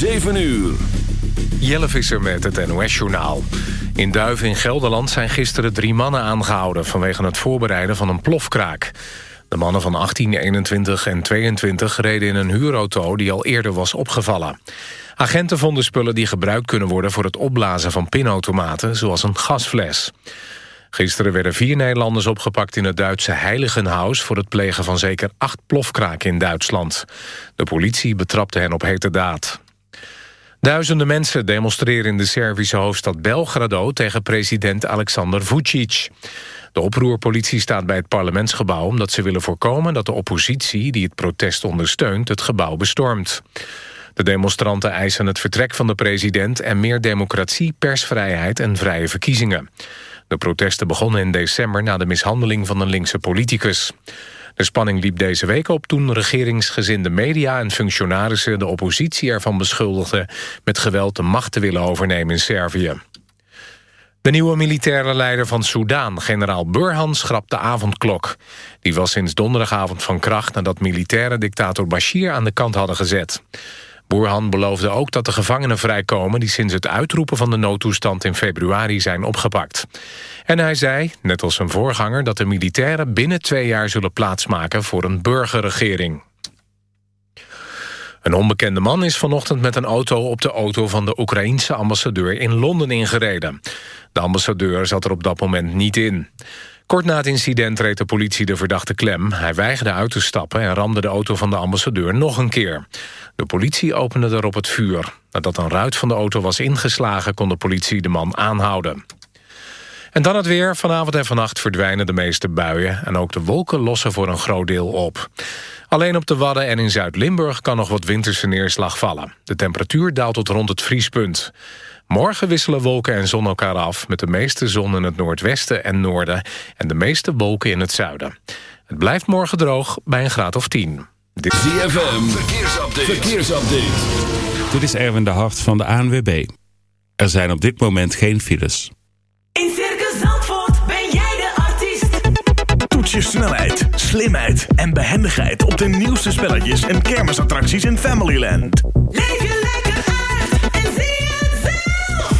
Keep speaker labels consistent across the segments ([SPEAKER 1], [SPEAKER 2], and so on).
[SPEAKER 1] 7 uur.
[SPEAKER 2] Jelle Visser met het NOS-journaal. In Duiven in Gelderland zijn gisteren drie mannen aangehouden... vanwege het voorbereiden van een plofkraak. De mannen van 18, 21 en 22 reden in een huurauto... die al eerder was opgevallen. Agenten vonden spullen die gebruikt kunnen worden... voor het opblazen van pinautomaten, zoals een gasfles. Gisteren werden vier Nederlanders opgepakt in het Duitse Heiligenhaus... voor het plegen van zeker acht plofkraken in Duitsland. De politie betrapte hen op hete daad. Duizenden mensen demonstreren in de Servische hoofdstad Belgrado... tegen president Alexander Vucic. De oproerpolitie staat bij het parlementsgebouw... omdat ze willen voorkomen dat de oppositie, die het protest ondersteunt... het gebouw bestormt. De demonstranten eisen het vertrek van de president... en meer democratie, persvrijheid en vrije verkiezingen. De protesten begonnen in december na de mishandeling van een linkse politicus. De spanning liep deze week op toen regeringsgezinde media en functionarissen de oppositie ervan beschuldigden met geweld de macht te willen overnemen in Servië. De nieuwe militaire leider van Soudaan, generaal Burhan, schrapt de avondklok. Die was sinds donderdagavond van kracht nadat militaire dictator Bashir aan de kant hadden gezet. Boerhan beloofde ook dat de gevangenen vrijkomen... die sinds het uitroepen van de noodtoestand in februari zijn opgepakt. En hij zei, net als zijn voorganger... dat de militairen binnen twee jaar zullen plaatsmaken voor een burgerregering. Een onbekende man is vanochtend met een auto op de auto van de Oekraïense ambassadeur in Londen ingereden. De ambassadeur zat er op dat moment niet in. Kort na het incident reed de politie de verdachte klem. Hij weigerde uit te stappen en ramde de auto van de ambassadeur nog een keer. De politie opende erop het vuur. Nadat een ruit van de auto was ingeslagen... kon de politie de man aanhouden. En dan het weer. Vanavond en vannacht verdwijnen de meeste buien... en ook de wolken lossen voor een groot deel op. Alleen op de Wadden en in Zuid-Limburg... kan nog wat winterse neerslag vallen. De temperatuur daalt tot rond het vriespunt. Morgen wisselen wolken en zon elkaar af... met de meeste zon in het noordwesten en noorden... en de meeste wolken in het zuiden. Het blijft morgen droog bij een graad of 10.
[SPEAKER 1] Dit... ZFM, verkeersupdate. verkeersupdate.
[SPEAKER 3] Dit is Erwin de Hart van de ANWB. Er zijn op dit moment geen files.
[SPEAKER 4] In Circus Zandvoort ben jij de artiest.
[SPEAKER 5] Toets je snelheid, slimheid en behendigheid... op de nieuwste spelletjes en kermisattracties in Familyland.
[SPEAKER 4] Leef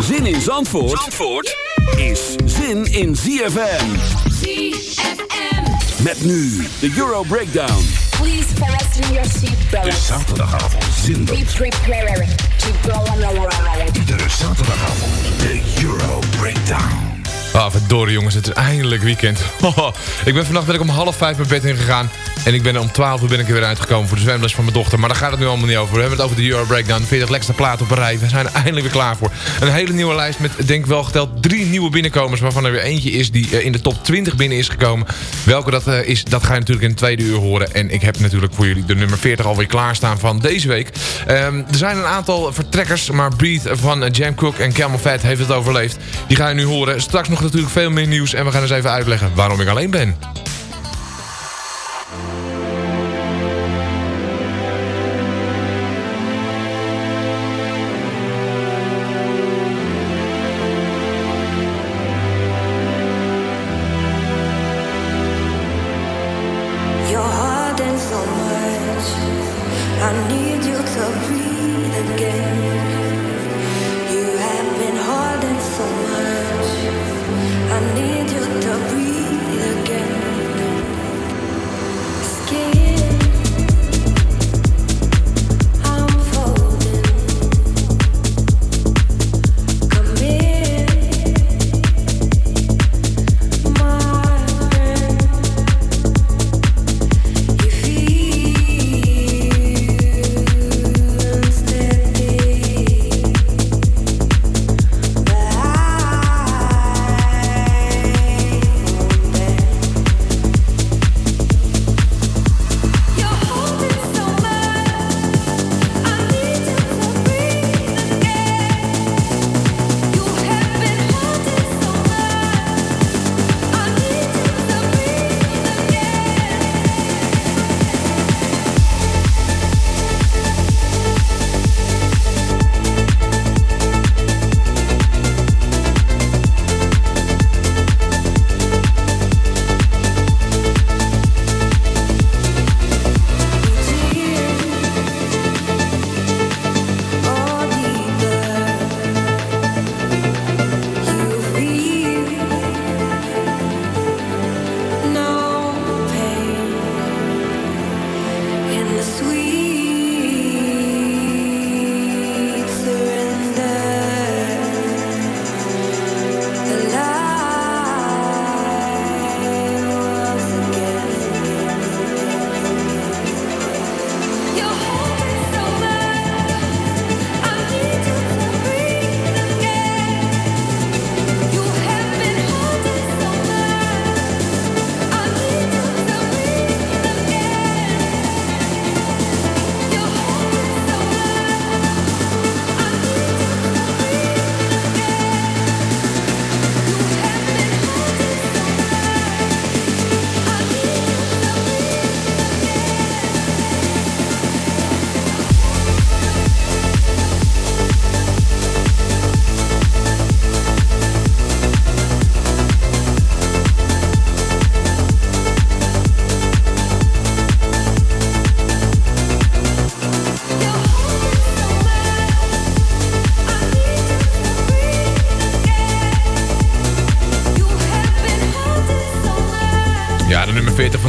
[SPEAKER 1] Zin in Zandvoort, Zandvoort is zin in ZFM.
[SPEAKER 4] ZFM.
[SPEAKER 1] Met nu de Euro Breakdown.
[SPEAKER 6] Please fasten your seatbelts.
[SPEAKER 1] zaterdagavond zin.
[SPEAKER 6] Be prepared Iedere zaterdagavond de Euro Breakdown.
[SPEAKER 7] Ah, verdorie jongens, het is eindelijk weekend. ik ben vannacht ben ik om half vijf mijn bed ingegaan. En ik ben om 12 uur ben ik er weer uitgekomen voor de zwemles van mijn dochter. Maar daar gaat het nu allemaal niet over. We hebben het over de Euro Breakdown. 40 lekkerste platen op een rij. We zijn er eindelijk weer klaar voor. Een hele nieuwe lijst met, denk wel geteld, drie nieuwe binnenkomers. Waarvan er weer eentje is die eh, in de top 20 binnen is gekomen. Welke dat eh, is, dat ga je natuurlijk in de tweede uur horen. En ik heb natuurlijk voor jullie de nummer 40 alweer klaarstaan van deze week. Ehm, er zijn een aantal vertrekkers. Maar Breathe van Jam Cook en Camel Fat heeft het overleefd. Die ga je nu horen. Straks nog natuurlijk veel meer nieuws. En we gaan eens even uitleggen waarom ik alleen ben.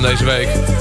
[SPEAKER 7] Deze week.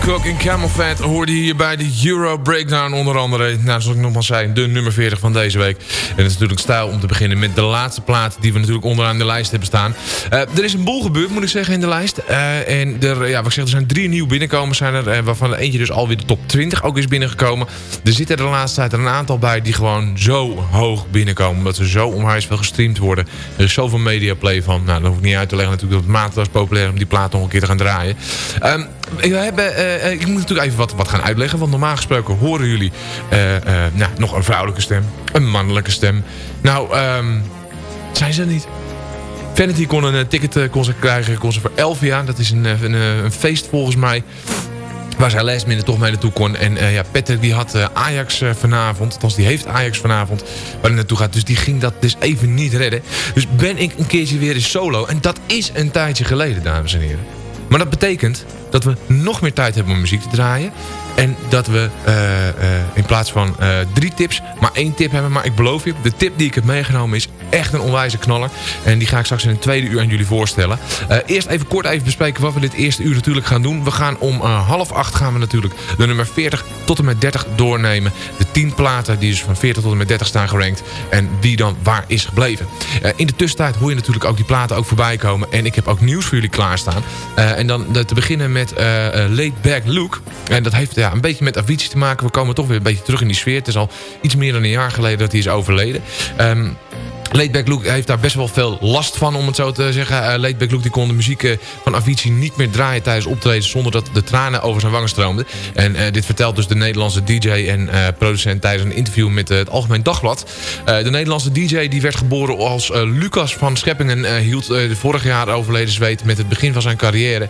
[SPEAKER 7] Cook en Camel Fat hoorde je hier bij de Euro Breakdown onder andere. Nou, zoals ik nogmaals zei, de nummer 40 van deze week. En het is natuurlijk stijl om te beginnen met de laatste plaat die we natuurlijk onderaan de lijst hebben staan. Eh, er is een boel gebeurd, moet ik zeggen, in de lijst. Eh, en er, ja, wat ik zeg, er zijn drie nieuwe binnenkomers, zijn er, eh, waarvan eentje dus alweer de top 20 ook is binnengekomen. Er zitten er de laatste tijd een aantal bij die gewoon zo hoog binnenkomen. Omdat ze zo onwijs veel gestreamd worden. Er is zoveel mediaplay van. Nou, dat hoef ik niet uit te leggen natuurlijk dat het maat was populair om die plaat nog een keer te gaan draaien. Ehm, we hebben, eh, eh, ik moet natuurlijk even wat, wat gaan uitleggen. Want normaal gesproken horen jullie eh, nou, nog een vrouwelijke stem. Een mannelijke stem. Nou, ehm, zijn ze niet. Vanity kon een ticket kon ze krijgen ze voor 11 jaar. Dat is een, een, een feest volgens mij. Waar zij last toch mee naartoe kon. En ja, Patrick die had Ajax vanavond. Althans, die heeft Ajax vanavond. Waar hij naartoe gaat. Dus die ging dat dus even niet redden. Dus ben ik een keertje weer in solo. En dat is een tijdje geleden, dames en heren. Maar dat betekent dat we nog meer tijd hebben om muziek te draaien. En dat we eh, eh, in plaats van eh, drie tips maar één tip hebben. Maar ik beloof je, de tip die ik heb meegenomen is echt een onwijze knaller. En die ga ik straks in het tweede uur aan jullie voorstellen. eerst even kort even bespreken wat we dit eerste uur natuurlijk gaan doen. We gaan om half acht gaan we natuurlijk de nummer 40 tot en met 30 doornemen. De 10 platen die dus van 40 tot en met 30 staan gerankt. En wie dan waar is gebleven. in de tussentijd hoor je natuurlijk ook die platen ook voorbij komen. En ik heb ook nieuws voor jullie klaarstaan. en dan te beginnen met Late Back Luke. En dat heeft ja, een beetje met Avicii te maken. We komen toch weer een beetje terug in die sfeer. Het is al iets meer dan een jaar geleden dat hij is overleden. Um, Laidback Luke heeft daar best wel veel last van, om het zo te zeggen. Uh, Laidback Luke die kon de muziek uh, van Avicii niet meer draaien tijdens optreden... zonder dat de tranen over zijn wangen stroomden. En uh, dit vertelt dus de Nederlandse DJ en producent... tijdens een interview met het Algemeen Dagblad. de Nederlandse DJ die werd geboren als Lucas van Scheppingen... hield vorig jaar overleden zweet met het begin van zijn carrière.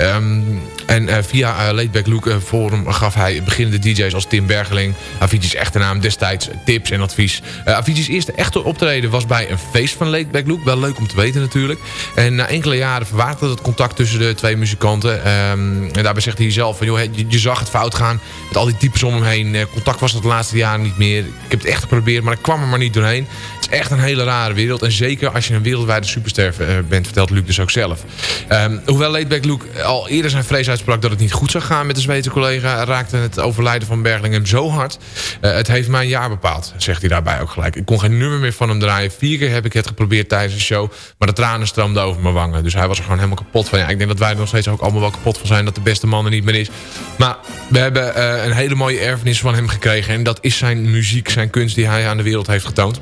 [SPEAKER 7] Um, en via Laidback Luke Forum gaf hij beginnende DJ's als Tim Bergeling... Avicii's echte naam destijds tips en advies. Avicii's eerste echte optreden was bij een feest van Laidback Luke. Wel leuk om te weten natuurlijk. En na enkele jaren verwaarde het contact tussen de twee muzikanten. Um, en daarbij zegt hij zelf van, joh, je, zag het fout gaan met al die types om hem heen. Uh, contact was dat de laatste jaren niet meer. Ik heb het echt geprobeerd, maar ik kwam er maar niet doorheen. Het is echt een hele rare wereld. En zeker als je een wereldwijde superster uh, bent, vertelt Luke dus ook zelf. Um, hoewel Laidback Luke al eerder zijn vrees uitsprak dat het niet goed zou gaan met de Zweedse collega... raakte het overlijden van Bergling hem zo hard. Uh, het heeft mijn jaar bepaald, zegt hij daarbij ook gelijk. Ik kon geen nummer meer van hem draaien Vier keer heb ik het geprobeerd tijdens de show. Maar de tranen stroomden over mijn wangen. Dus hij was er gewoon helemaal kapot van. Ja, ik denk dat wij er nog steeds ook allemaal wel kapot van zijn... dat de beste man er niet meer is. Maar we hebben uh, een hele mooie erfenis van hem gekregen. En dat is zijn muziek, zijn kunst die hij aan de wereld heeft getoond.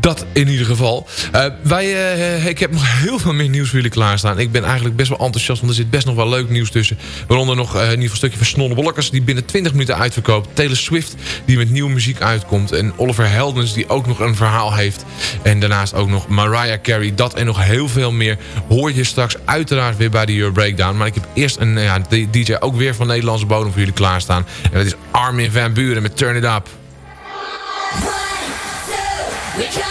[SPEAKER 7] Dat in ieder geval. Uh, wij, uh, ik heb nog heel veel meer nieuws voor jullie klaarstaan. Ik ben eigenlijk best wel enthousiast, want er zit best nog wel leuk nieuws tussen. Waaronder nog uh, in ieder geval stukje van Snollebollekers... die binnen 20 minuten uitverkoopt. Taylor Swift, die met nieuwe muziek uitkomt. En Oliver Heldens, die ook nog een verhaal heeft. En daarnaast ook nog Mariah Carey. Dat en nog heel veel meer hoor je straks uiteraard weer bij de Euro Breakdown. Maar ik heb eerst een ja, DJ ook weer van Nederlandse bodem voor jullie klaarstaan. En dat is Armin van Buren met Turn It Up. We coming for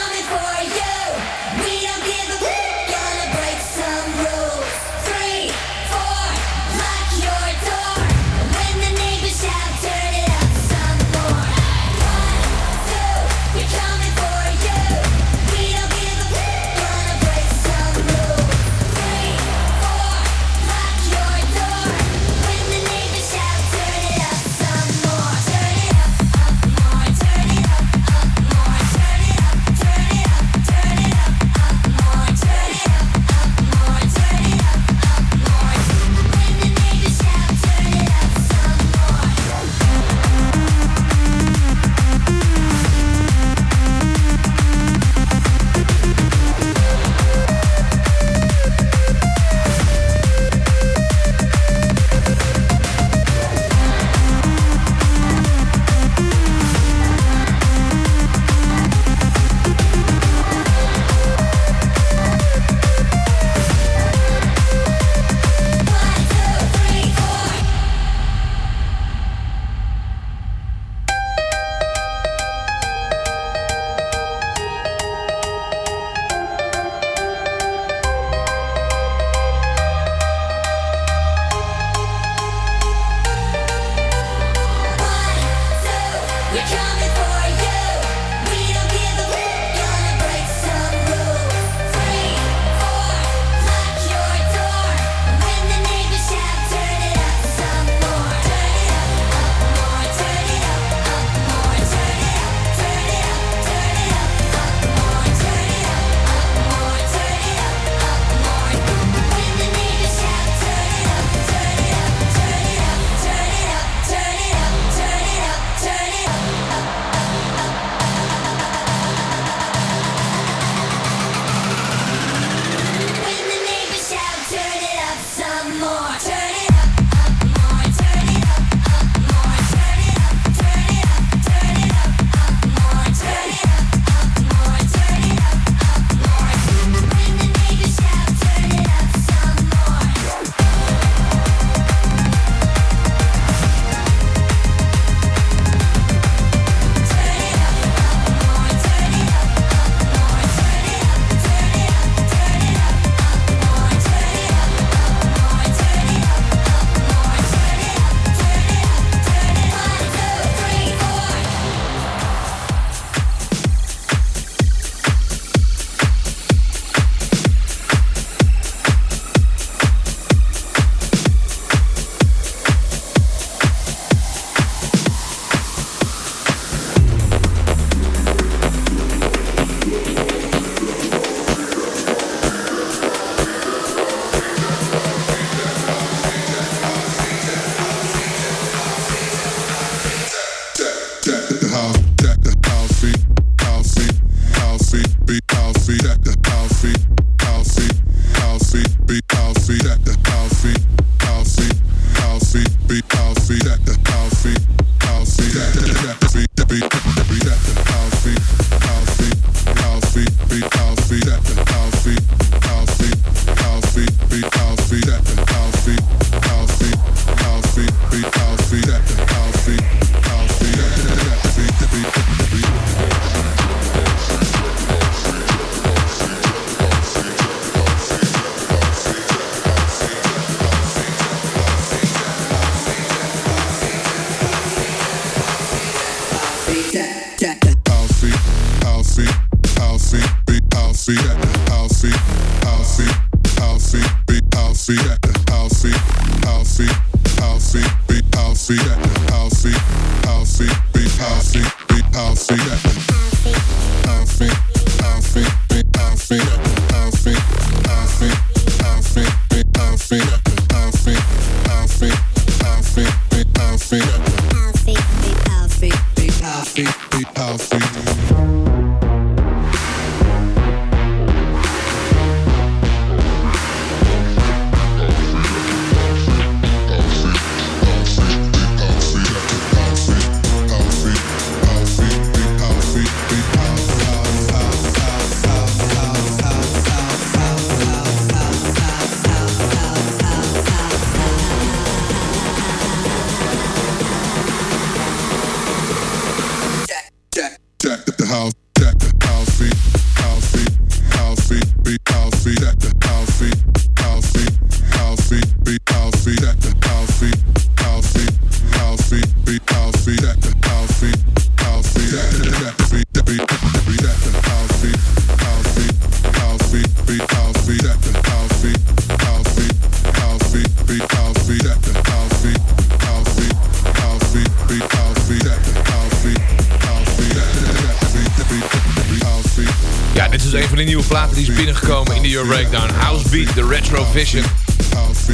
[SPEAKER 8] Breakdown, House Beat, de Retrovision.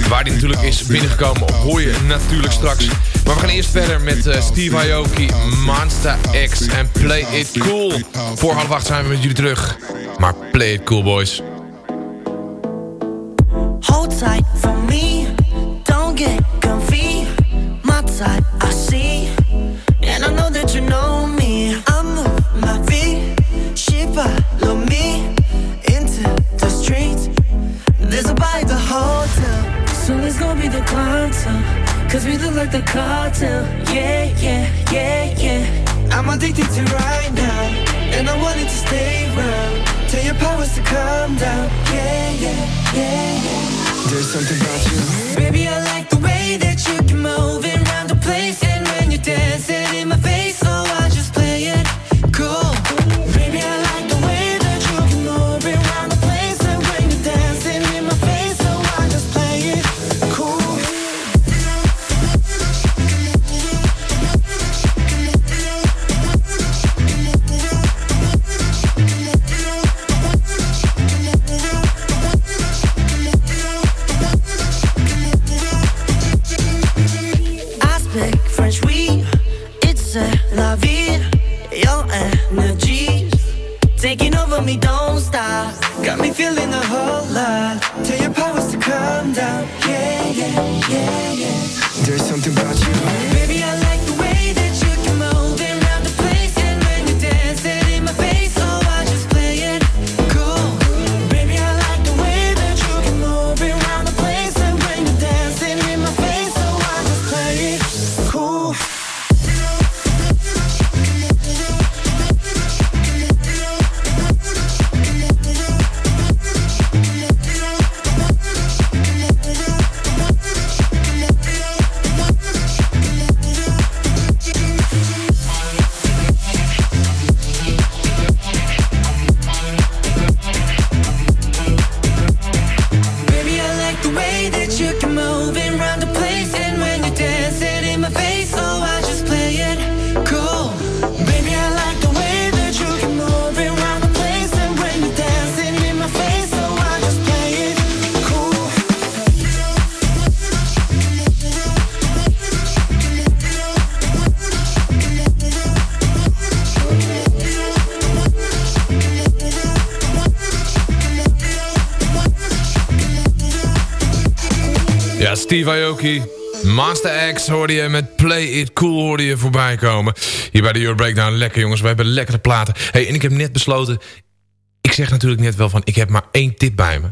[SPEAKER 8] Waar die natuurlijk is binnengekomen, hoor je natuurlijk straks. Maar we gaan eerst verder met uh, Steve Aoki, Monster X en Play It Cool. Voor half acht zijn we met jullie terug. Maar play it cool, boys. Steve Master X hoorde je met Play It Cool hoorde je voorbij komen. Hier bij de Your Breakdown. Lekker jongens, we hebben lekkere platen. hey, en ik heb net besloten... Ik zeg natuurlijk net wel van, ik heb maar één tip bij me.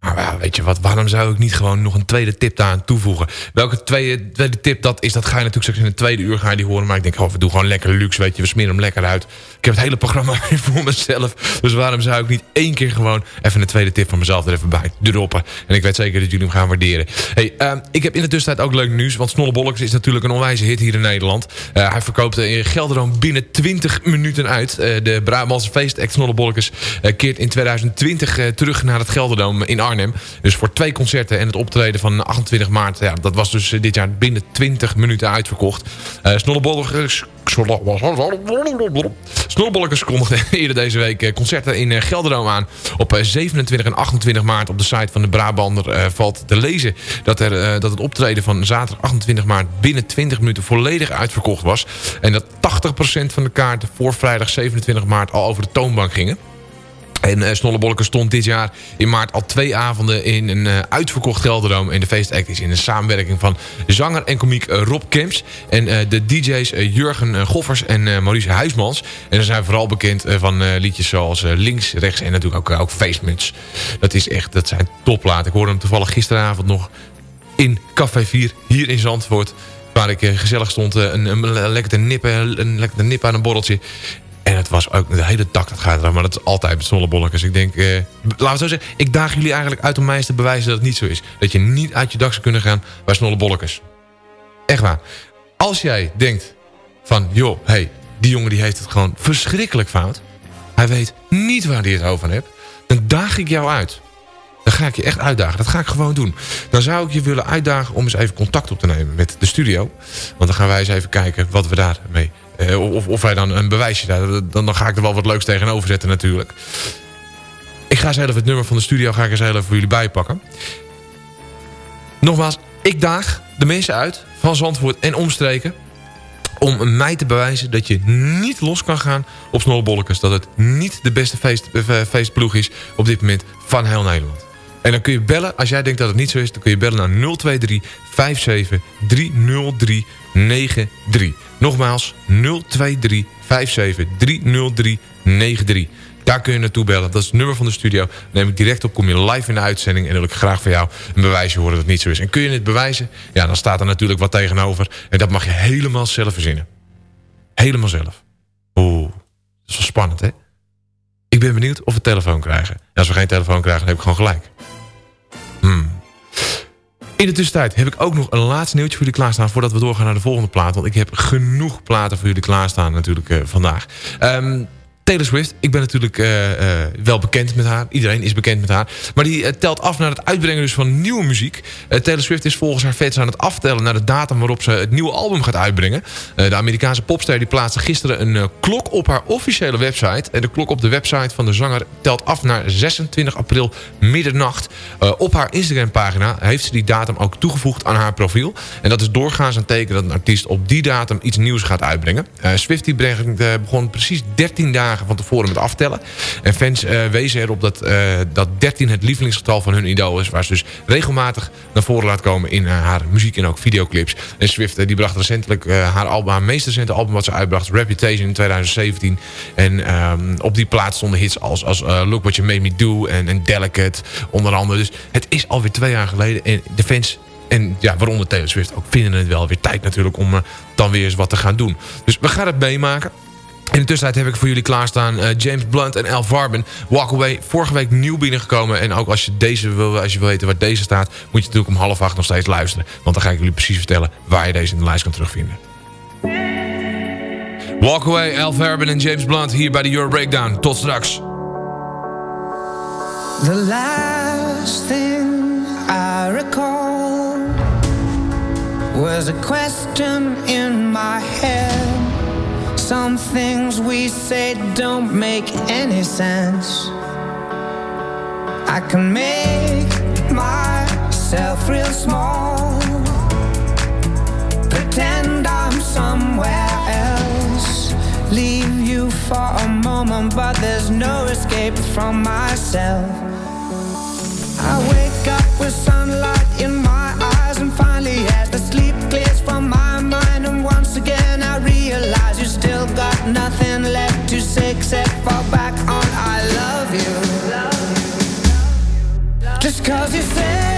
[SPEAKER 7] Maar weet je wat, waarom zou ik niet gewoon nog een tweede tip daaraan toevoegen? Welke tweede, tweede tip dat is, dat ga je natuurlijk straks in het tweede uur ga die horen. Maar ik denk, oh, we doen gewoon lekker luxe, weet je. We smeren hem lekker uit. Ik heb het hele programma voor mezelf. Dus waarom zou ik niet één keer gewoon even een tweede tip van mezelf er even bij droppen? En ik weet zeker dat jullie hem gaan waarderen. Hey, uh, ik heb in de tussentijd ook leuk nieuws. Want Snollebolleks is natuurlijk een onwijze hit hier in Nederland. Uh, hij verkoopt in Gelderland binnen 20 minuten uit. Uh, de Brabantse feestact Snollebolleks keert in 2020 terug naar het Gelderdoom in Dus voor twee concerten en het optreden van 28 maart... Ja, dat was dus dit jaar binnen 20 minuten uitverkocht. Uh, Snollebolleks Snorbolkers kondigde eerder deze week concerten in Gelderdoom aan. Op 27 en 28 maart op de site van de Brabander valt te lezen... Dat, er, dat het optreden van zaterdag 28 maart binnen 20 minuten volledig uitverkocht was. En dat 80% van de kaarten voor vrijdag 27 maart al over de toonbank gingen. En uh, Snollebolleke stond dit jaar in maart al twee avonden in een uh, uitverkocht Gelderdoom. En de feestact is in een samenwerking van zanger en komiek uh, Rob Kemps. En de DJ's Jurgen Goffers en Maurice Huismans. En ze zijn vooral bekend van liedjes zoals Links, Rechts en natuurlijk ook, ook. Dat, is echt, dat zijn toplaten. Ik hoorde hem toevallig gisteravond nog in Café 4 hier in Zandvoort. Waar ik gezellig stond, een, een, lekker te nippen, een lekker te nippen aan een borreltje. En het was ook de hele dag dat gaat eraf. Maar dat is altijd met snollebolletjes. Ik denk, eh, laten we zo zeggen. Ik daag jullie eigenlijk uit om mij eens te bewijzen dat het niet zo is. Dat je niet uit je dak zou kunnen gaan bij snollebolletjes. Echt waar. Als jij denkt van, joh, hey, die jongen die heeft het gewoon verschrikkelijk fout. Hij weet niet waar hij het over heeft. Dan daag ik jou uit. Dan ga ik je echt uitdagen. Dat ga ik gewoon doen. Dan zou ik je willen uitdagen om eens even contact op te nemen met de studio. Want dan gaan wij eens even kijken wat we daarmee uh, of, of wij dan een bewijsje daar. Dan, dan ga ik er wel wat leuks tegenover zetten natuurlijk. Ik ga zelf het nummer van de studio ga ik er zelf voor jullie bijpakken. Nogmaals, ik daag de mensen uit van Zandvoort en omstreken... om mij te bewijzen dat je niet los kan gaan op Snollebolletjes. Dat het niet de beste feest, uh, feestploeg is op dit moment van heel Nederland. En dan kun je bellen, als jij denkt dat het niet zo is... dan kun je bellen naar 023 57 303 93. Nogmaals 023 57 303 93. Daar kun je naartoe bellen. Dat is het nummer van de studio. Neem ik direct op, kom je live in de uitzending... en dan wil ik graag van jou een bewijsje horen dat het niet zo is. En kun je het bewijzen? Ja, dan staat er natuurlijk wat tegenover. En dat mag je helemaal zelf verzinnen. Helemaal zelf. Oeh, dat is wel spannend, hè? Ik ben benieuwd of we telefoon krijgen. En als we geen telefoon krijgen, dan heb ik gewoon gelijk. Hmm. In de tussentijd heb ik ook nog een laatste nieuwtje voor jullie klaarstaan... voordat we doorgaan naar de volgende plaat. Want ik heb genoeg platen voor jullie klaarstaan natuurlijk uh, vandaag. Um, Taylor Swift, ik ben natuurlijk uh, uh, wel bekend met haar. Iedereen is bekend met haar. Maar die uh, telt af naar het uitbrengen dus van nieuwe muziek. Taylor Swift is volgens haar fans aan het aftellen... naar de datum waarop ze het nieuwe album gaat uitbrengen. de Amerikaanse popster die plaatste gisteren een klok op haar officiële website. En de klok op de website van de zanger telt af naar 26 april middernacht. op haar Instagram pagina heeft ze die datum ook toegevoegd aan haar profiel. En dat is doorgaans een teken dat een artiest op die datum iets nieuws gaat uitbrengen. Swift begon precies 13 dagen van tevoren met aftellen. En fans uh, wezen erop dat, uh, dat 13 het lievelingsgetal van hun idool is... waar ze dus regelmatig naar voren laat komen in uh, haar muziek en ook videoclips. En Swift die bracht recentelijk haar, album, haar meest recente album wat ze uitbracht... Reputation in 2017. En um, op die plaats stonden hits als, als Look What You Made Me Do en, en Delicate onder andere. Dus het is alweer twee jaar geleden en de fans en ja, waaronder Taylor Swift ook vinden het wel weer tijd natuurlijk om dan weer eens wat te gaan doen. Dus we gaan het meemaken. In de tussentijd heb ik voor jullie klaarstaan uh, James Blunt en Al Farben. Walk Away, vorige week nieuw binnengekomen. En ook als je, deze wil, als je wil weten waar deze staat... moet je natuurlijk om half acht nog steeds luisteren. Want dan ga ik jullie precies vertellen waar je deze in de lijst kan terugvinden. Walk Away, Al Farben en James Blunt hier bij de Euro Breakdown. Tot straks.
[SPEAKER 9] The last thing I recall Was a question in my head Some things we say don't make any sense. I can make myself real small, pretend I'm somewhere else, leave you for a moment, but there's no escape from myself. I wake up with sunlight in nothing left to say except fall back on I love you. Just cause
[SPEAKER 10] you said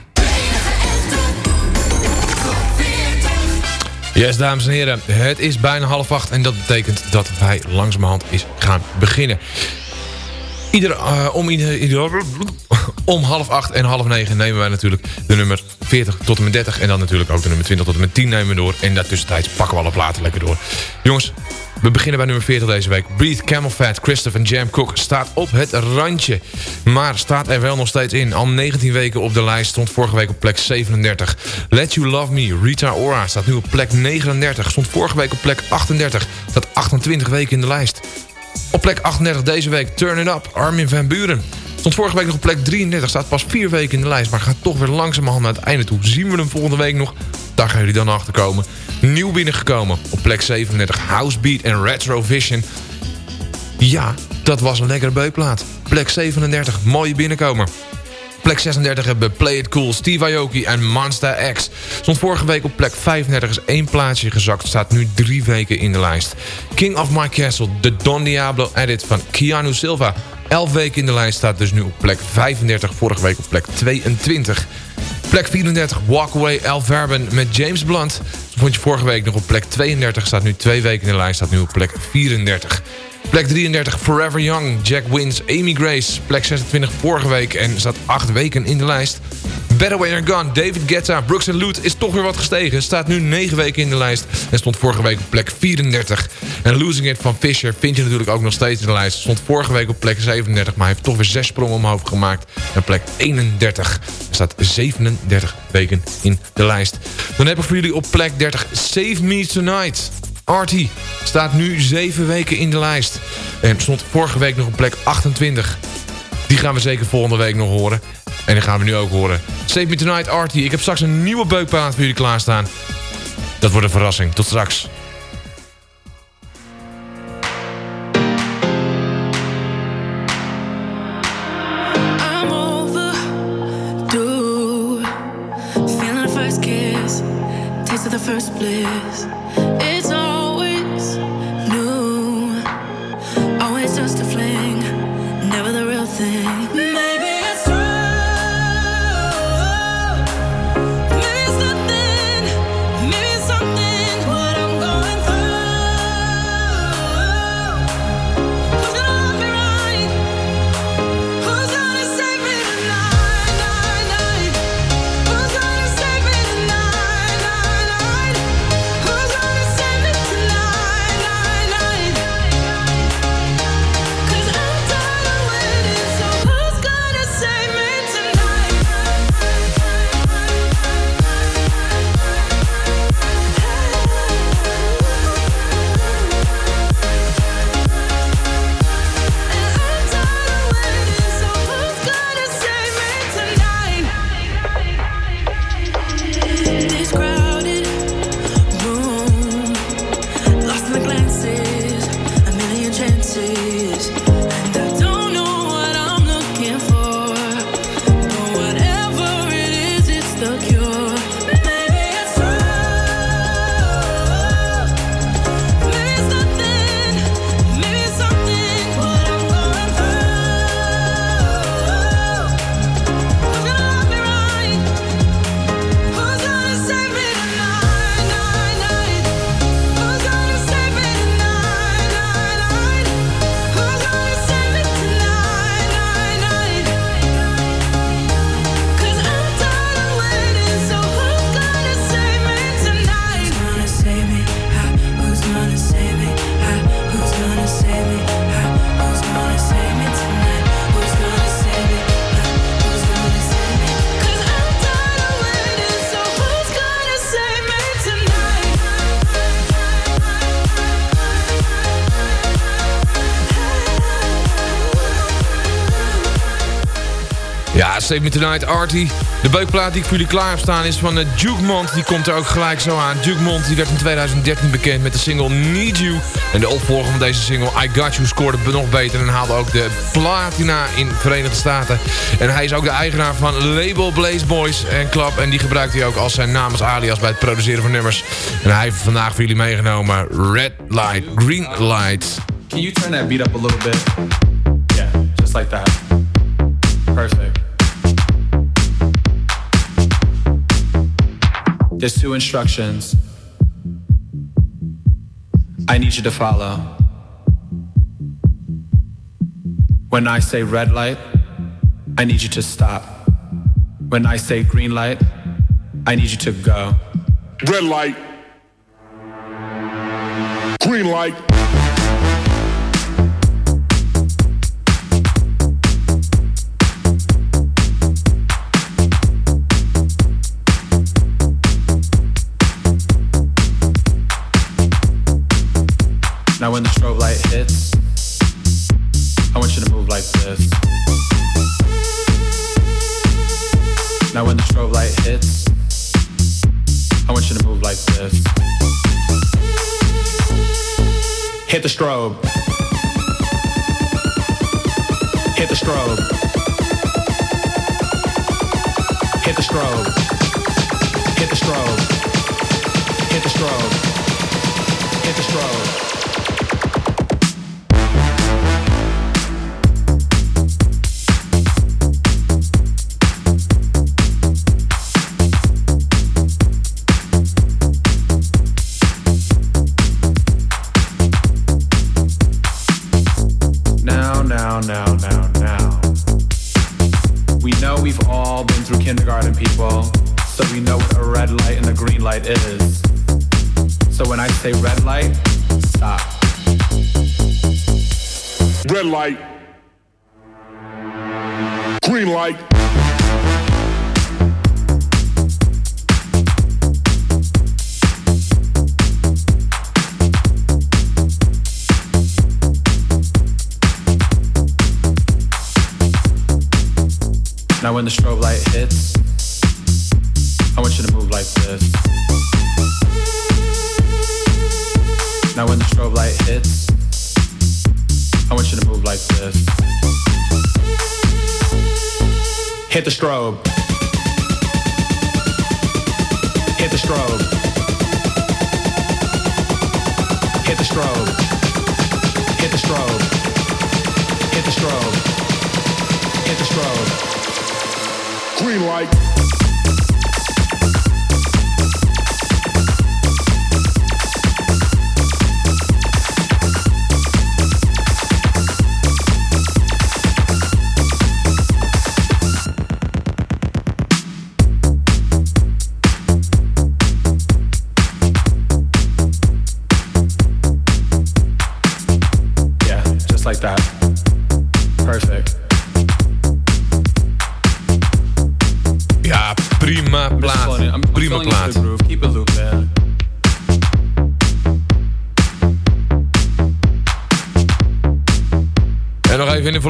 [SPEAKER 7] Yes, dames en heren. Het is bijna half acht en dat betekent dat wij langzamerhand is gaan beginnen. Ieder, eh, om, om half acht en half negen nemen wij natuurlijk de nummer 40 tot en met 30. En dan natuurlijk ook de nummer 20 tot en met 10 nemen we door. En daartussentijds pakken we alle platen lekker door. Jongens, we beginnen bij nummer 40 deze week. Breathe, Camel Fat, Christopher en Jam Cook staat op het randje. Maar staat er wel nog steeds in. Al 19 weken op de lijst, stond vorige week op plek 37. Let You Love Me, Rita Ora staat nu op plek 39. Stond vorige week op plek 38. Staat 28 weken in de lijst. Op plek 38 deze week Turn It Up, Armin van Buren. Stond vorige week nog op plek 33, staat pas 4 weken in de lijst... maar gaat toch weer langzamerhand naar het einde toe. Zien we hem volgende week nog? Daar gaan jullie dan achter komen. Nieuw binnengekomen op plek 37, Housebeat en Retrovision. Ja, dat was een lekkere beukplaat. Plek 37, mooie binnenkomer. Plek 36 hebben Play It Cool, Steve Aoki en Monster X. Stond vorige week op plek 35, is één plaatsje gezakt. Staat nu drie weken in de lijst. King of My Castle, de Don Diablo edit van Keanu Silva. 11 weken in de lijst staat dus nu op plek 35. Vorige week op plek 22. Plek 34, Walk Away, El Verben met James Blunt. Vond je vorige week nog op plek 32. Staat nu twee weken in de lijst. Staat nu op plek 34. Plek 33, Forever Young, Jack Wins, Amy Grace. Plek 26 vorige week en staat 8 weken in de lijst. Better Way You're Gone, David Guetta, Brooks Loot is toch weer wat gestegen. Staat nu 9 weken in de lijst en stond vorige week op plek 34. En Losing It van Fisher vind je natuurlijk ook nog steeds in de lijst. Stond vorige week op plek 37, maar hij heeft toch weer 6 sprongen omhoog gemaakt. En plek 31 staat 37 weken in de lijst. Dan heb ik voor jullie op plek 30 Save Me Tonight. Artie staat nu 7 weken in de lijst. En stond vorige week nog op plek 28. Die gaan we zeker volgende week nog horen. En die gaan we nu ook horen. Save Me Tonight, Artie. Ik heb straks een nieuwe beukplaat voor jullie klaarstaan. Dat wordt een verrassing. Tot straks.
[SPEAKER 11] nothing Save Me Tonight,
[SPEAKER 7] Artie. De beukplaat die ik voor jullie klaar heb staan is van Duke Mont. Die komt er ook gelijk zo aan. Duke Mont die werd in 2013 bekend met de single Need You. En de opvolger van deze single, I Got You, scoorde nog beter... en haalde ook de platina in de Verenigde Staten. En hij is ook de eigenaar van label Blaze Boys en Club. En die gebruikt hij ook als zijn namens alias bij het produceren van nummers. En hij heeft vandaag voor jullie meegenomen Red Light, Green Light.
[SPEAKER 12] Can you turn that beat up a little bit? Yeah, just like that. Perfect. There's two instructions I need you to follow. When I say red light, I need you to stop. When I say green light, I need you to go.
[SPEAKER 13] Red light. Green light.
[SPEAKER 12] Now when the strobe light hits, I want you to move like this. Now when the strobe light hits, I want you to move like this. Hit the strobe. Hit the strobe. Hit the strobe. Hit the strobe. Hit the strobe. Hit the strobe. Light is. So when I say red light, stop.
[SPEAKER 13] Red light. Green light.
[SPEAKER 12] Now when the strobe light hits, I want you to move like this. Now when the strobe light hits, I want you to move like this. Hit the strobe. Hit the strobe. Hit the strobe. Hit the strobe. Hit the strobe. Hit the strobe.
[SPEAKER 13] Green light.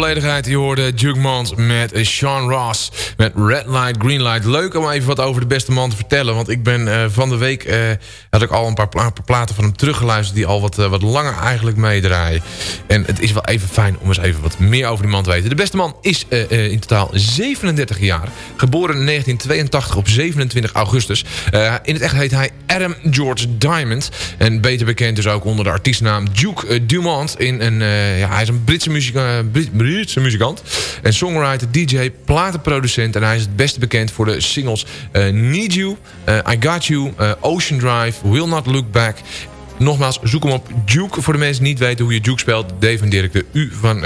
[SPEAKER 7] Volledigheid. Je hoorde Duke Mons met Sean Ross. Met Red Light, Green Light. Leuk om even wat over de beste man te vertellen. Want ik ben eh, van de week... eh, had ik al een paar pla- platen van hem teruggeluisterd... die al wat, eh, wat langer eigenlijk meedraaien. En het is wel even fijn om eens even wat meer over die man te weten. De beste man is in totaal 37 jaar. Geboren in 1982 op 27 augustus. In het echt heet hij Adam George Diamond. En beter bekend dus ook onder de artiestnaam Duke Dumont. In een, ja, hij is een Britse, muzika een muzikant. En songwriter, DJ, platenproducent. En hij is het beste bekend voor de singles eh, Need You, eh, I Got You, eh, Ocean Drive, Will Not Look Back Nogmaals, zoek hem op Duke. Voor de mensen die niet weten hoe je Duke spelt. D van Dirk, de U van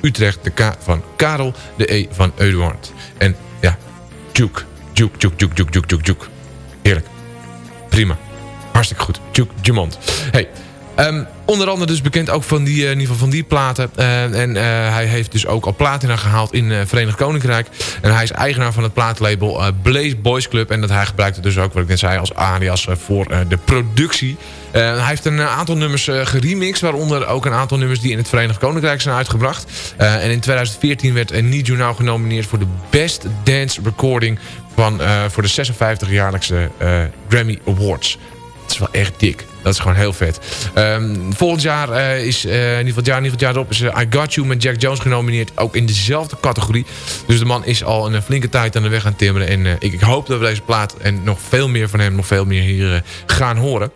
[SPEAKER 7] Utrecht, de K van Karel, de E van Eduard. En ja, Duke. Duke, Duke, Duke, Duke, Duke, Duke, Heerlijk. Prima. Hartstikke goed. Duke Dumont. Hey,
[SPEAKER 8] Ehm, onder andere dus bekend ook van die, in ieder geval van die platen. en hij heeft dus ook al platina gehaald in het Verenigd Koninkrijk. En hij is eigenaar van het plaatlabel Blaze Boys Club. En dat hij gebruikte dus ook, wat ik net zei, als alias voor de productie. hij heeft een aantal nummers geremixed. Waaronder ook een aantal nummers die in het Verenigd Koninkrijk zijn uitgebracht. en in 2014 werd Need You Now genomineerd voor de Best Dance Recording van, voor de 56-jaarlijkse Grammy Awards. Dat is wel echt dik. Dat is gewoon heel vet. Um, volgend jaar uh, is, uh, in ieder geval het jaar, in ieder geval het jaar erop... is uh, I Got You met Jack Jones genomineerd. Ook in dezelfde categorie. Dus de man is al een flinke tijd aan de weg aan het timmeren. En ik, ik, hoop dat we deze plaat en nog veel meer van hem... nog veel meer hier gaan horen.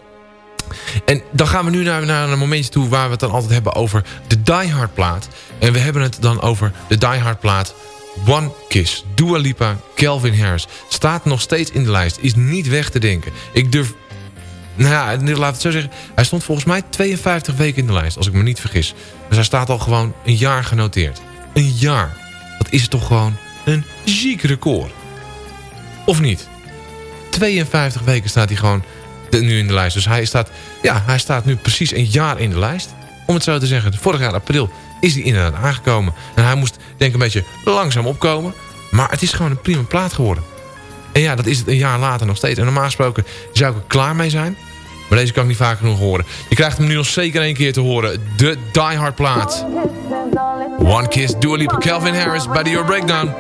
[SPEAKER 8] En dan gaan we nu naar, naar een momentje toe... waar we het dan altijd hebben over de Die Hard plaat. En we hebben het dan over de Die Hard plaat... One Kiss, Dua Lipa, Calvin Harris. Staat nog steeds in de lijst. Is niet weg te denken. Ik durf nou ja, laat het zo zeggen. Hij stond volgens mij 52 weken in de lijst, als ik me niet vergis. Dus hij staat al gewoon een jaar genoteerd. Een jaar. Dat is toch gewoon een ziek record. Of niet? 52 weken staat hij gewoon nu in de lijst. Dus hij staat, ja, hij staat nu precies een jaar in de lijst. Om het zo te zeggen. Vorig jaar april is hij inderdaad aangekomen. En hij moest denk ik een beetje langzaam opkomen. Maar het is gewoon een prima plaat geworden. En ja, dat is het een jaar later nog steeds. En normaal gesproken zou ik er klaar mee zijn. Maar deze kan ik niet vaak genoeg horen. Je krijgt hem nu nog zeker één keer te horen. De Die Hard plaat. One Kiss, Dua Lipa, Calvin Harris The Your Breakdown.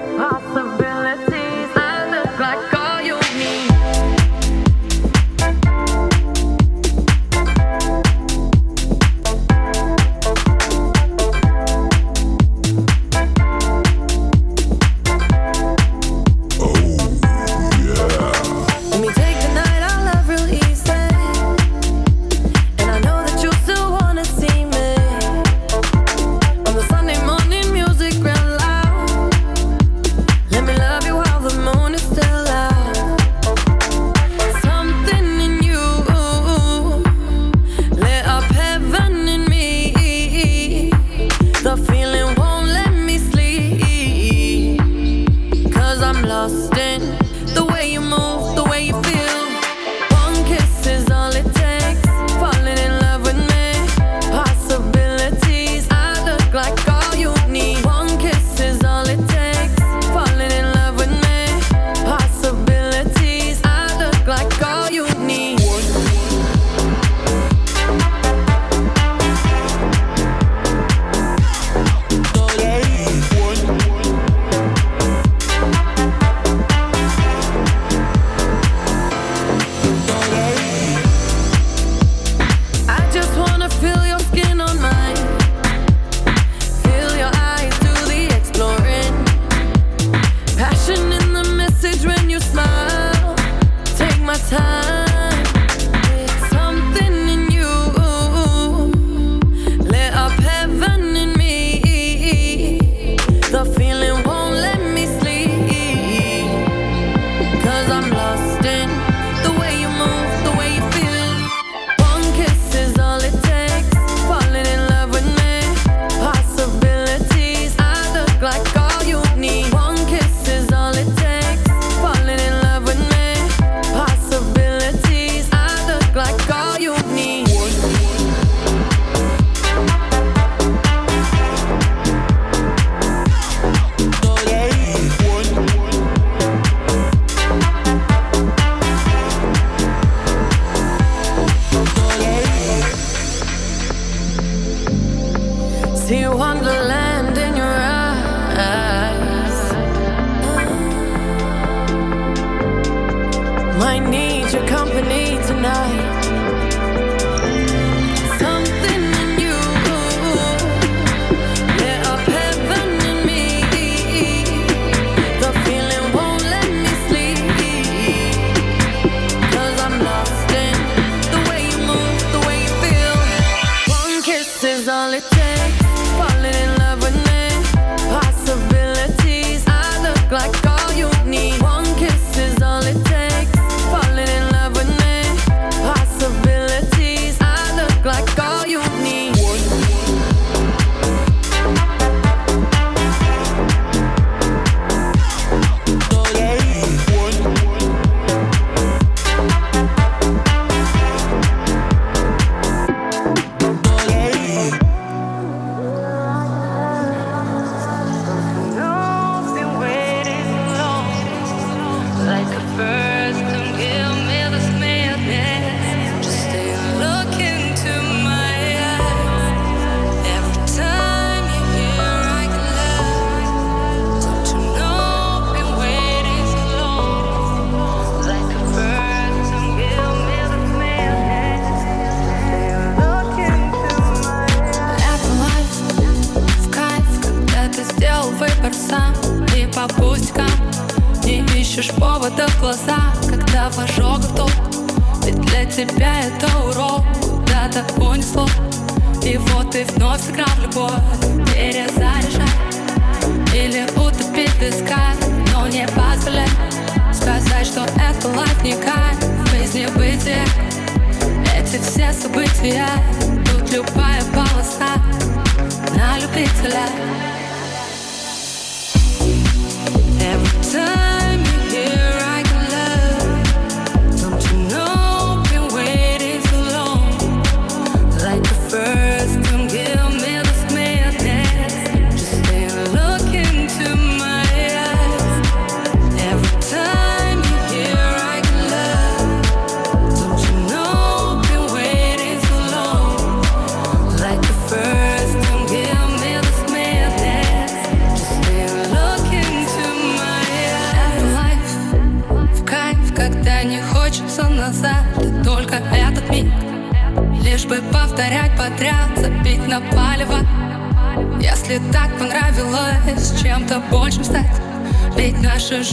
[SPEAKER 11] time.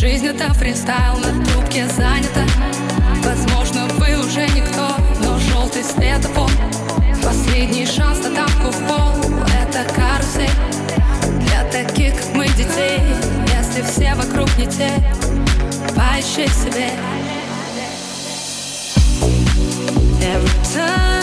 [SPEAKER 11] Жизнь это фристайл, на трубке занята. Возможно, вы уже никто, но желтый свет светофор Последний шанс на тапку в пол. Это карусель Для таких, как мы, детей. Если все вокруг не те Поищи себе. Every time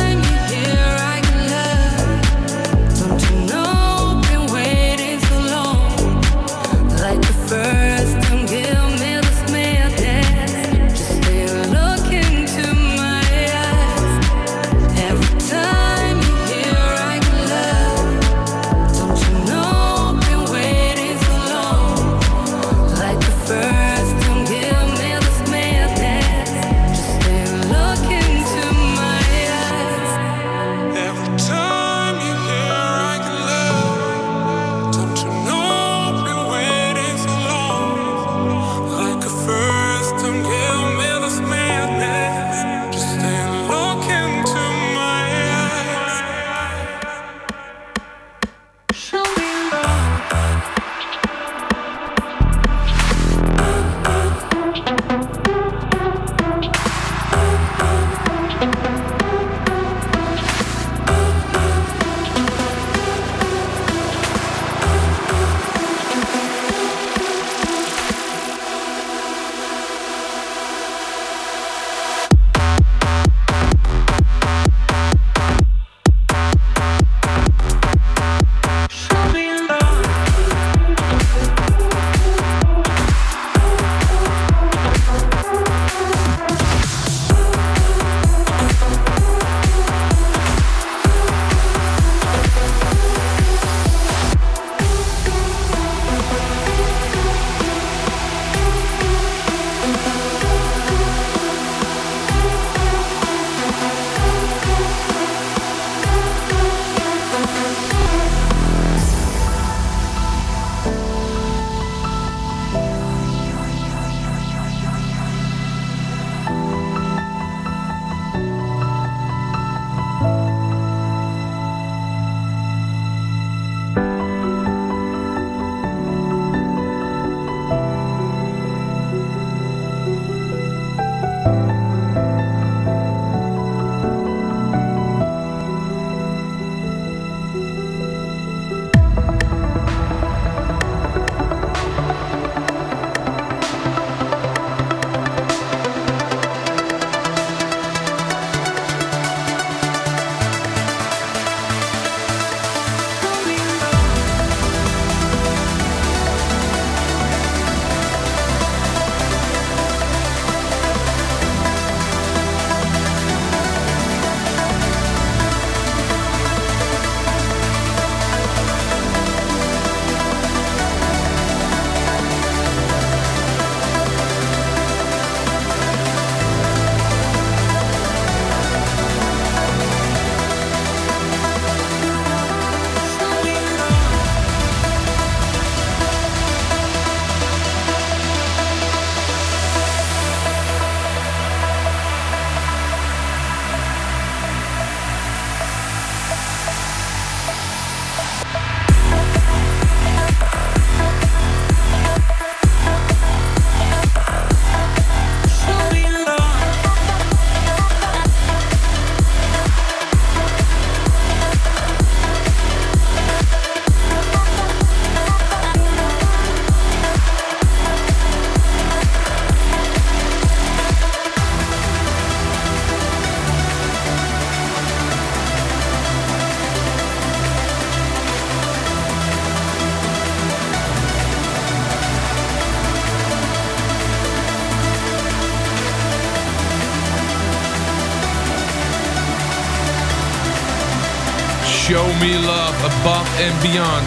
[SPEAKER 11] and
[SPEAKER 7] Beyond.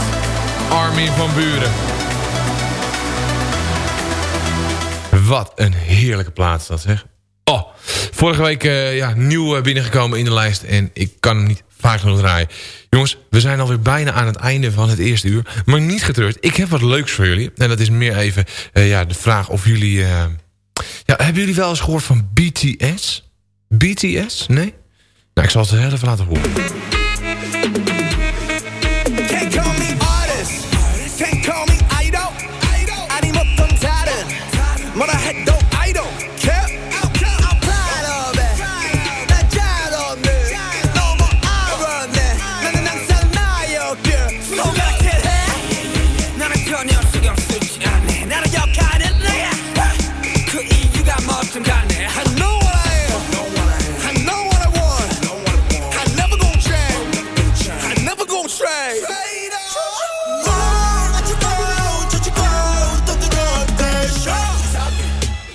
[SPEAKER 7] Armin van Buren. Wat een heerlijke plaats dat zeg. Oh, vorige week uh, ja, nieuw uh, binnengekomen in de lijst. En ik kan hem niet vaak genoeg draaien. Jongens, we zijn alweer bijna aan het einde van het eerste uur. Maar niet getreurd, ik heb wat leuks voor jullie. En dat is meer even uh, ja, de vraag of jullie... ja, hebben jullie wel eens gehoord van BTS? BTS? Nee? Nou, ik zal het heel even laten horen.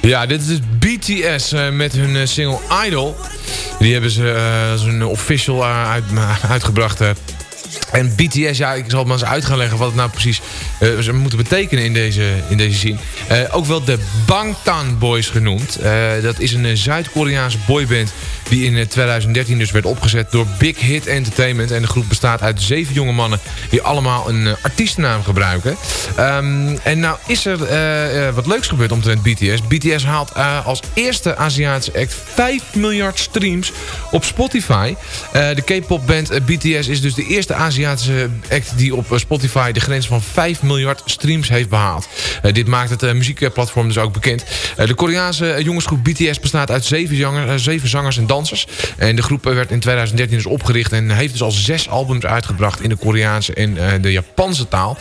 [SPEAKER 7] Ja, dit is BTS uh, met hun uh, single Idol. Die hebben ze uh, als een official uit, uitgebracht. En BTS, ja, ik zal het maar eens uit gaan leggen wat het nou precies uh, betekenen in deze, in deze zin. Uh, ook wel de Bangtan Boys genoemd. Uh, dat is een Zuid-Koreaanse boyband die in 2013 dus werd opgezet door Big Hit Entertainment. En de groep bestaat uit zeven jonge mannen die allemaal een artiestennaam gebruiken. Um, en nou is er wat leuks gebeurd omtrent BTS. BTS haalt als eerste Aziatische act 5 miljard streams op Spotify. de K-pop band BTS is dus de eerste Aziatische act die op Spotify de grens van 5 miljard streams heeft behaald. Uh, dit maakt het uh, muziekplatform dus ook bekend. De Koreaanse jongensgroep BTS bestaat uit zeven, zanger, zeven zangers en dansers. En de groep werd in 2013 dus opgericht en heeft dus al zes albums uitgebracht in de Koreaanse en de Japanse taal.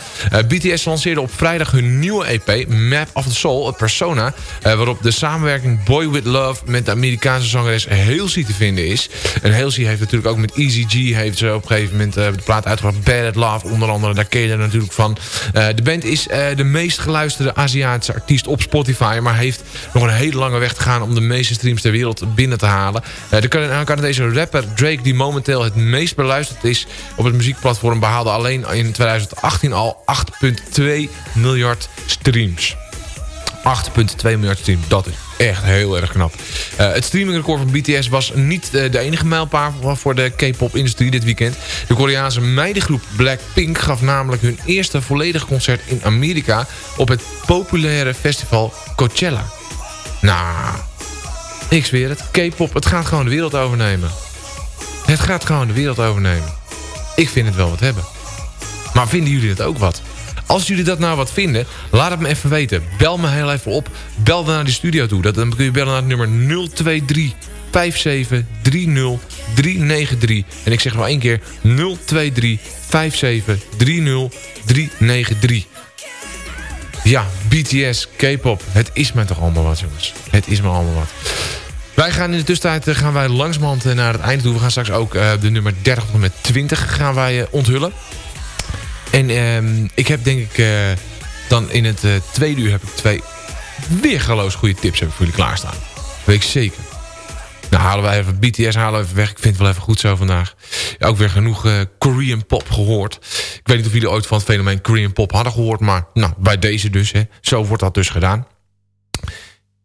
[SPEAKER 7] BTS lanceerde op vrijdag hun nieuwe EP, Map of the Soul, Persona, waarop de samenwerking Boy With Love met de Amerikaanse zangeres Halsey te vinden is. En Halsey heeft natuurlijk ook met Easy G heeft ze op een gegeven moment de plaat uitgebracht, Bad at Love onder andere, daar ken je er natuurlijk van. Uh, de band is uh, de meest geluisterde Aziatische artiest op Spotify... maar heeft nog een hele lange weg te gaan om de meeste streams ter wereld binnen te halen. Uh, de Canadese rapper Drake, die momenteel het meest beluisterd is op het muziekplatform... behaalde alleen in 2018 al 8,2 miljard streams. 8,2 miljard streams, dat is echt heel erg knap. Uh, het streamingrecord van BTS was niet uh, de enige mijlpaal voor de K-pop-industrie dit weekend. De Koreaanse meidengroep Blackpink gaf namelijk hun eerste volledige concert in Amerika... op het populaire festival Coachella. Nou, ik zweer het. K-pop, het gaat gewoon de wereld overnemen. Het gaat gewoon de wereld overnemen. Ik vind het wel wat hebben. Maar vinden jullie het ook wat? Als jullie dat nou wat vinden, laat het me even weten. Bel me heel even op. Bel dan naar de studio toe. Dan kun je bellen naar het nummer 023 5730 393. En ik zeg nog één keer 023 5730 393. Ja, BTS, K-pop. Het is me toch allemaal wat, jongens. Het is me allemaal wat. Wij gaan in de tussentijd eh, gaan wij langzamerhand eh, naar het einde toe. We gaan straks ook uh, de nummer 30 tot met 20 gaan wij onthullen. En um, ik heb denk ik uh, dan in het uh, tweede uur heb ik twee weergaloos goede tips heb voor jullie klaarstaan. Weet ik zeker. Nou halen wij even BTS halen we even weg. Ik vind het wel even goed zo vandaag. Ja, ook weer genoeg uh, Korean pop gehoord. Ik weet niet of jullie ooit van het fenomeen Korean pop hadden gehoord. Maar nou, bij deze dus. Hè. Zo wordt dat dus gedaan.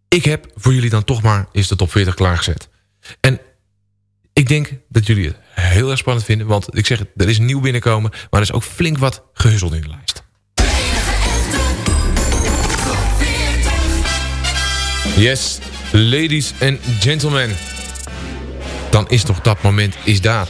[SPEAKER 7] Ik heb voor jullie dan toch maar eens de top 40 klaargezet. En ik denk dat jullie het heel erg spannend vinden. Want ik zeg er is nieuw binnenkomen. Maar er is ook flink wat gehuzzeld in de lijst. Yes, ladies and gentlemen. Dan is toch dat moment is daar.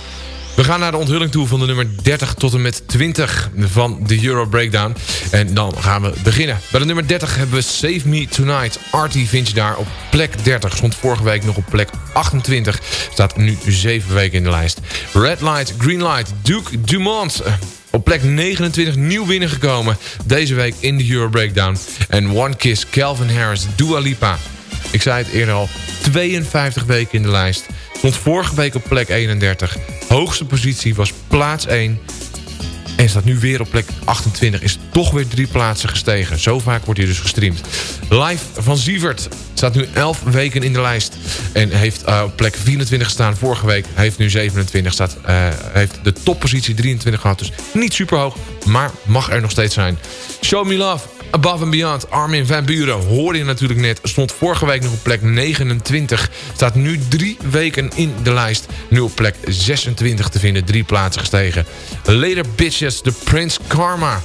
[SPEAKER 7] We gaan naar de onthulling toe van de nummer 30 tot en met 20 van de Euro Breakdown. En dan gaan we beginnen. Bij de nummer 30 hebben we Save Me Tonight. Artie vind je daar op plek 30. Stond vorige week nog op plek 28. Staat nu 7 weken in de lijst. Red Light, Green Light, Duke Dumont. Op plek 29 nieuw binnengekomen. Deze week in de Euro Breakdown. En One Kiss, Calvin Harris, Dua Lipa. Ik zei het eerder al. 52 weken in de lijst. Stond vorige week op plek 31. Hoogste positie was plaats 1. En staat nu weer op plek 28. Is toch weer drie plaatsen gestegen. Zo vaak wordt hij dus gestreamd. Live van Sievert staat nu 11 weken in de lijst. En heeft uh, op plek 24 gestaan vorige week. Heeft nu 27. Staat, uh, heeft de toppositie 23 gehad. Dus niet super hoog. Maar mag er nog steeds zijn. Show Me Love. Above and Beyond, Armin van Buren, hoorde je natuurlijk net. Stond vorige week nog op plek 29. Staat nu drie weken in de lijst. Nu op plek 26 te vinden, drie plaatsen gestegen. Later Bitches, The Prince Karma.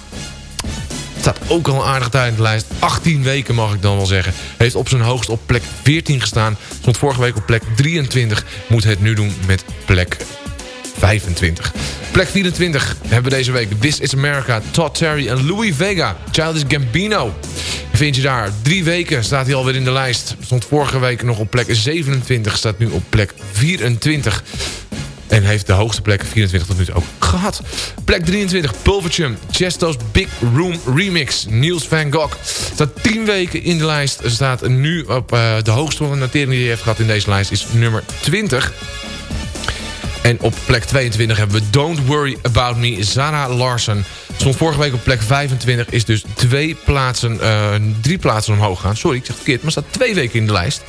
[SPEAKER 7] Staat ook al een aardig tijd in de lijst. 18 weken mag ik dan wel zeggen. Heeft op zijn hoogst op plek 14 gestaan. Stond vorige week op plek 23. Moet het nu doen met plek 25. Plek 24 hebben we deze week This is America, Todd Terry en Louis Vega. Childish Gambino. Vind je daar. Drie weken staat hij alweer in de lijst. Stond vorige week nog op plek 27. Staat nu op plek 24. En heeft de hoogste plek 24 tot nu toe ook gehad. Plek 23, Pulverchum, Chesto's Big Room Remix, Niels van Gogh. Staat 10 weken in de lijst. Staat nu op uh, de hoogste notering die hij heeft gehad in deze lijst is nummer 20. En op plek 22 hebben we Don't Worry About Me, Zara Larsen. Stond vorige week op plek 25, is dus twee plaatsen, uh, drie plaatsen omhoog gaan. Sorry, ik zeg verkeerd, maar staat twee weken in de lijst.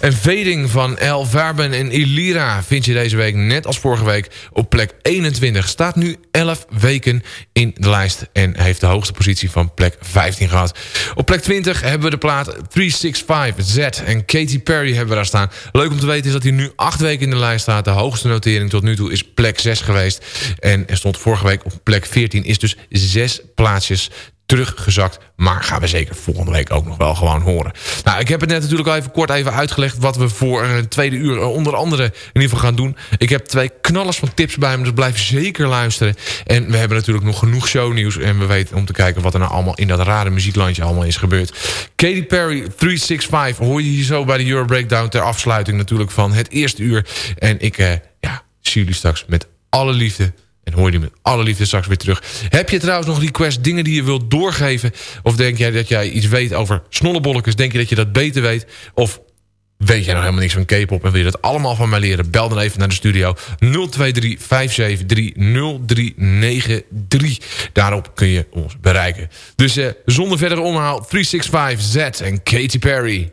[SPEAKER 7] En Veding van El Verben en Ilira vind je deze week, net als vorige week, op plek 21. Staat nu 11 weken in de lijst en heeft de hoogste positie van plek 15 gehad. Op plek 20 hebben we de plaat 365 Z en Katy Perry hebben we daar staan. Leuk om te weten is dat hij nu 8 weken in de lijst staat. De hoogste notering tot nu toe is plek 6 geweest. En stond vorige week op plek 14, is dus zes plaatsjes teruggezakt. Maar gaan we zeker volgende week ook nog wel gewoon horen. Nou, ik heb het net natuurlijk al even kort even uitgelegd... wat we voor een tweede uur onder andere in ieder geval gaan doen. Ik heb twee knallers van tips bij me, dus blijf zeker luisteren. En we hebben natuurlijk nog genoeg shownieuws... en we weten om te kijken wat er nou allemaal in dat rare muzieklandje allemaal is gebeurd. Katy Perry, 365, hoor je hier zo bij de Euro Breakdown... ter afsluiting natuurlijk van het eerste uur. En ik eh, ja, zie jullie straks met alle liefde en hoor je die met alle liefde straks weer terug. Heb je trouwens nog request dingen die je wilt doorgeven? Of denk jij dat jij iets weet over snollebolletjes? Denk je dat je dat beter weet? Of weet jij nog helemaal niks van K-pop en wil je dat allemaal van mij leren? Bel dan even naar de studio 023 573 0393. Daarop kun je ons bereiken. Dus eh, zonder verdere omhaal 365 Z en Katy Perry.